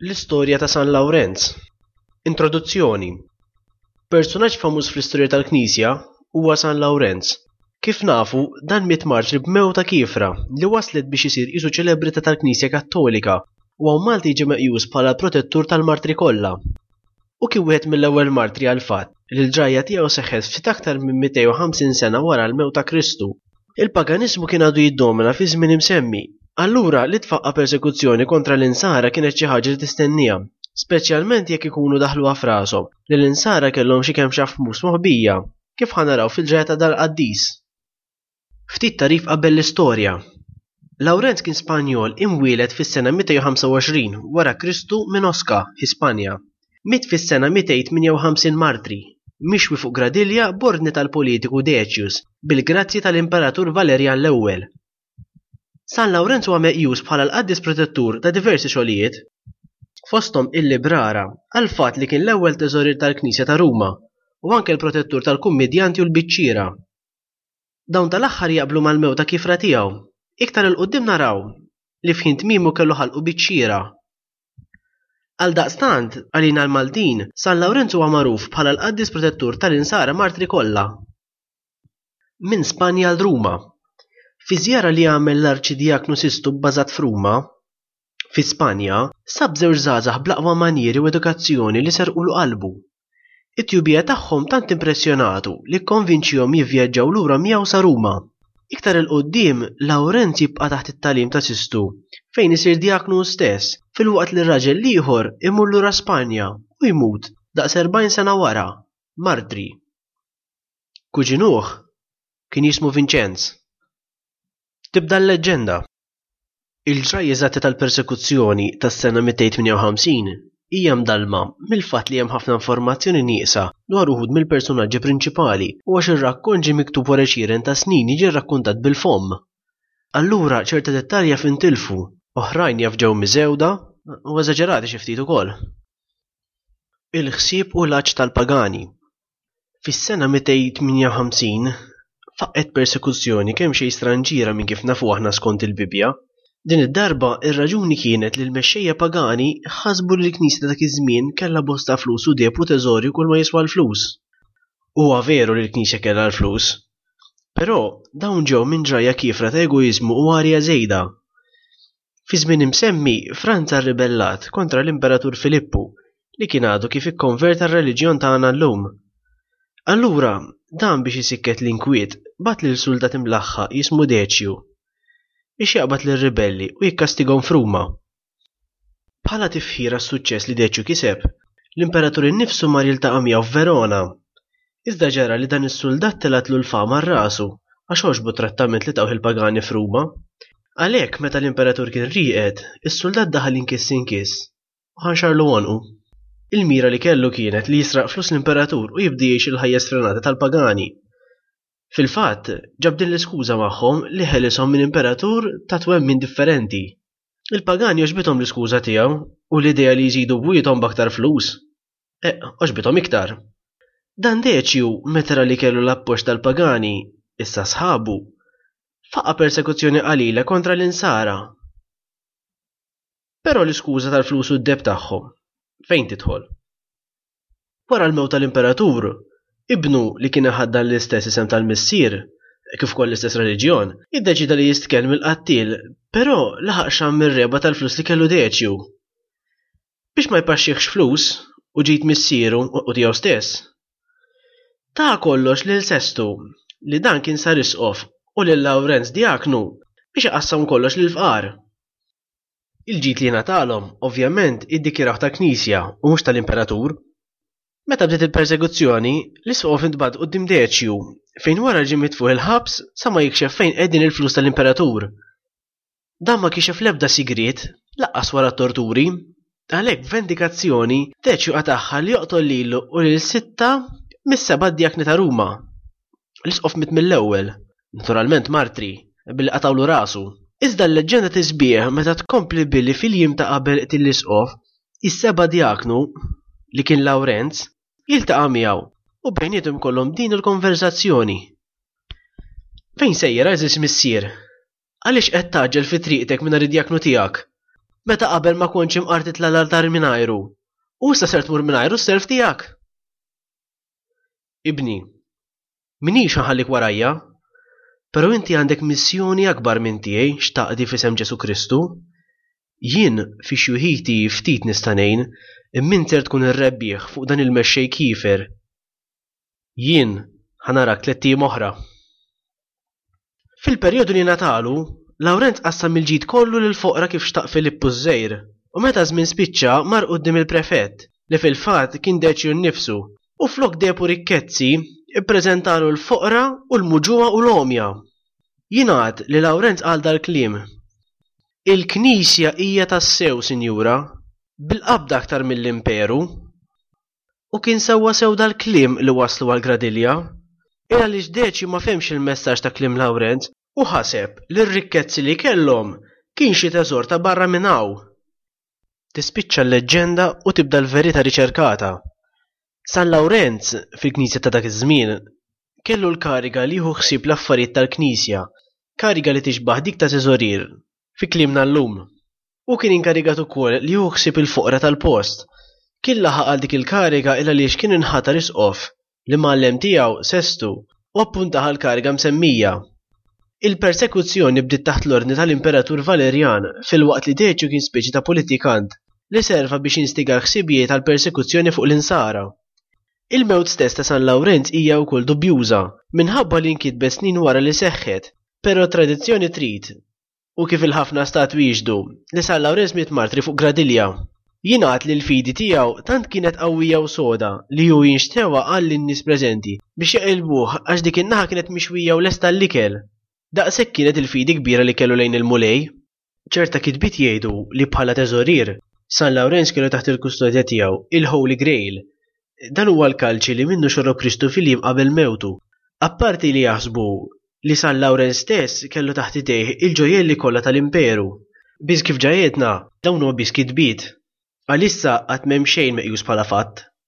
L-istorja ta' San Lawrenz. Introduzzjoni Personaġġ famuż fl-istorja tal-Knisja huwa San Lawrenz. Kif nafu, dan miet martri b'mewta kiefra li wasslet biex isir qisu ċelebrità tal-Knisja Kattolika u hawn Malta jiġi meqjus bħala l-protettur tal-martri kollha. Hu kien wieħed mill-ewwel martri għall-fatt li l-ġrajja tiegħu seħħet ftit aktar minn 250 sena wara l-mewt ta' Kristu. Il-paganiżmu kien għadu jiddomina fiż-żmien imsemmi. Allura, li tfaqqa' persekuzzjoni kontra l-Insara kienet xi ħaġa li tistennieha, speċjalment jekk ikunu daħluha f'rashom li l-Insara kellhom xi kemxa f'Hmus moħbija, kif ħa naraw fil-ġrajja ta' dal-qaddis. Ftit tagħrif qabel l-istorja. Lawrenz kien Spanjol imwieled fis-sena 225 wara Kristu minn Osca, Hispanja. Miet fis-sena 258 martri, mixwi fuq gradilja b'ordni tal-politiku Decius, bil-grazzji tal-Imperatur Valerjan l-Ewwel. San Lawrenz huwa meqjus bħala l-qaddis protettur ta' diversi xogħlijiet, fosthom il-librara, għall-fatt li kien l-ewwel teżorier tal-Knisja ta' Ruma, u anke l-protettur tal-kummidjanti u l-biċċiera. Dawn tal-aħħar jaqblu mal-mewt ta' kiefra tiegħu. Iktar 'il quddiem naraw li f'ħin tmiemu kellu ħalqu biċ-ċira. Għaldaqstant, għalina l-Maltin, San Lawrenz huwa magħruf bħala l-qaddis protettur tal-insara martri kollha. Minn Spanja għal Ruma. Fi żjara li għamel l-Arċidjaknu Sistu bbażat f'Ruma, fi Spanja, sab żewġ żgħażagħ bl-aqwa manjieri u edukazzjoni li serqulu qalbu. It-tjubija tagħhom tant impressjonatu li kkonvinċihom jivvjaġġaw lura miegħu sa Ruma. Iktar 'il quddiem, Lawrenz jibqa' taħt it-tagħlim ta' Sistu, fejn isir djaknu hu stess, filwaqt li r-raġel l-ieħor imur lura Spanja u jmut, daqs erbgħin sena wara, martri. Kuġinuh kien jismu Vinċenz. Tibda l-leġġenda. Il-ġrajja eżatti tal-persekuzzjoni tas-sena 258 hija mdallma mill-fatt li hemm ħafna informazzjoni nieqsa dwar uħud mill-persunaġġi prinċipali u għax ir-rakkont ġie miktub wara għexieren ta' snin jiġi rrakkuntat bil-fomm. Allura ċerti dettalji jaf intilfu, oħrajn jaf ġew miżewda u eżaġerati xi ftit ukoll. Il-ħsieb u l-għatx tal-pagani. Fis-sena 258 faqqgħet persekuzzjoni kemm xejn stranġiera minn kif nafu aħna skont il-Bibbja. Din id-darba ir-raġuni kienet li l-mexxejja pagani ħasbu li l-Knisja ta' dak iż-żmien kellha bosta flus u deheb u teżori u kulma jiswa l-flus. Huwa veru li l-Knisja kellha l-flus. Però, dawn ġew minn ġrajja kiefra ta' egoiżmu u għarja żejda. Fi żmien imsemmi, Franza rribellat kontra l-Imperatur Filippu li kien għadu kif ikkonverta r-reliġjon tagħna llum. Allura, dan biex isikket l-inkwiet bagħat lil suldat imlaħħa jismu Deċju biex jaqbad lir-ribelli u jikkastigahom f'Ruma. Bħala tifħir għas-suċċess li Deċju kiseb, l-Imperatur innifsu mar jiltaqa' miegħu f'Verona. Iżda ġara li dan is-suldat telgħatlu l-fama għal rasu għax għoġbu t-trattament li tawh il-pagani f'Ruma. Għalhekk, meta l-imperatur kien rieqed, is-suldat daħal inkiss inkiss u ħanxarlu għonqu. Il-mira li kellu kienet li jisraq flus l-imperatur u jibda jgħix il-ħajja sfrenata tal-pagani. Fil-fatt, ġab din l-iskuża magħhom li ħelishom minn imperatur ta' twemmin differenti. Il-pagani għoġbithom l-iskuża tiegħu u l-idea li jżidu bwiethom b'aktar flus. E, oġbithom iktar. Dan Deċju, meta li kellu l-appoġġ tal-pagani, issa sħabu, faqa persekuzzjoni qalila kontra l-insara. Però l-iskuża tal-flus u d-deb tagħhom fejn tidħol? Wara l-mewt tal-imperatur, ibnu li kien iħaddan l-istess isem tal-missier, kif ukoll l-istess reliġjon, iddeċida li jistkellem il-qattil, però laħaq xam mir-reba tal-flus li kellu Deċju. biex ma jpaxxihx flus u ġid missieru u tiegħu stess. Ta kollox lil sestu li dan kien sar isqof u lil Lawrenz djaknu biex iqassam kollox lill-fqar. Il-ġid li ngħatalhom, ovvjament, iddikjarawh tal-Knisja u mhux tal-Imperatur. Meta bdiet il-persekuzzjoni, l-isqof intbagħat quddiem Deċju, fejn wara ġie mitfugħ il-ħabs sa ma jikxef fejn qegħdin il-flus tal-Imperatur. Dan ma kixef l-ebda sigriet, lanqas wara t-torturi. Għalhekk b'vendikazzjoni, Deċju qatagħha li joqtol lilu u lil sitta mis-seba' djakni ta' Ruma. L-isqof miet mill-ewwel, naturalment martri, billi qatgħulu rasu. Iżda l-leġġenda tisbieħ meta tkompli billi fil-jiem ta' qabel qtil l-isqof, is-seba' djaknu, li kien Lawrenz, jiltaqa' miegħu u bejniethom ikollhom din il-konverżazzjoni, Fejn sejjer, għażiż missier? Għaliex qed tgħaġġel fi triqtek mingħajr id-djaknu tiegħek? Meta qabel ma kontx imqar titla' l-artari mingħajru, u issa ser tmur mingħajru s-serv tiegħek? Ibni, minix ħanħallik warajja, però inti għandek missjoni akbar minn tiegħi x'taqdi f'isem Ġesu Kristu. Jien fi xjuħiti ftit nista' ngħin, imma int ser tkun ir-rebbieħ fuq dan il-mexxej kiefer. Jien ħa narak tlett ijiem oħra. Fil-perjodu nenatalu, Lawrenz qassam il-ġid kollu lill-foqra kif xtaq Filippu ż-Żgħir, u meta ż-żmien spiċċa mar quddiem il-prefett, li fil-fatt kien deċju nnifsu, u flok depu rikkezzi, ippreżentalu l-foqra u l-muġugħa u l-għomja. Jingħad li Lawrenz qal dal-kliem, Il-Knisja hija tassew sinjura, bil-qabda aktar mill-imperu. U kien sewwa sew dal-kliem li wasslu għal Gradilja. Hi għaliex Deci ma fehmx il-messaġġ ta' kliem Lawrenz u ħaseb li r-rikkezzi li kellhom kien xi teżor ta' barra minn hawn. Tispiċċa l-leġġenda u tibda l-verita' riċerkata. San Lawrenz, fil-Knisja ta' dak iż-żmien, kellu l-kariga li jieħu ħsieb l-affarijiet tal-Knisja, kariga li tixbah dik ta' teżorier. Fi kliemna llum, hu kien inkarigat ukoll li jieħu ħsieb il-foqra tal-post. Kien laħaq għal dik il-kariga ilgħaliex kien inħatar isqof, l-imgħallem tiegħu, Sestu, u appuntah għall-kariga msemmija. Il-persekuzzjoni bdiet taħt l-ordni tal-Imperatur Valerjan filwaqt li Deċju kien speċi ta' politikant li serva biex jinstiga l-ħsibijiet għall-persekuzzjoni fuq l-Insara. Il-mewt stess ta' San Lawrenz hija wkoll dubjuża, minħabba li nkitbet snin wara li seħħet. Però t-tradizzjoni trid, u kif il-ħafna statwi jixhdu, li San Lawrenz miet martri fuq gradilja. Jingħad li l-fidi tiegħu tant kienet qawwija u soda li hu jinxtewha qal lin-nies preżenti biex jaqilbuh għax dik in-naħa kienet mixwija u lesta għall-ikel. Daqshekk kienet il-fidi kbira li kellu lejn il-Mulej. Ċerta kitbiet jgħidu li bħala teżorier, San Lawrenz kellu taħt il-kustodja tiegħu il-Holy Grail. Dan huwa l-kalċi li minnu xorrob Kristu fil-jiem qabel mewtu. Apparti li jaħsbu li San Lawrenz stess kellu taħt idejh il-ġojjelli kollha tal-Imperu. Biss kif ġa għedna, dawn huma biss kitbiet. Għalissa għad m'hemm xejn meqjus bħala fatt.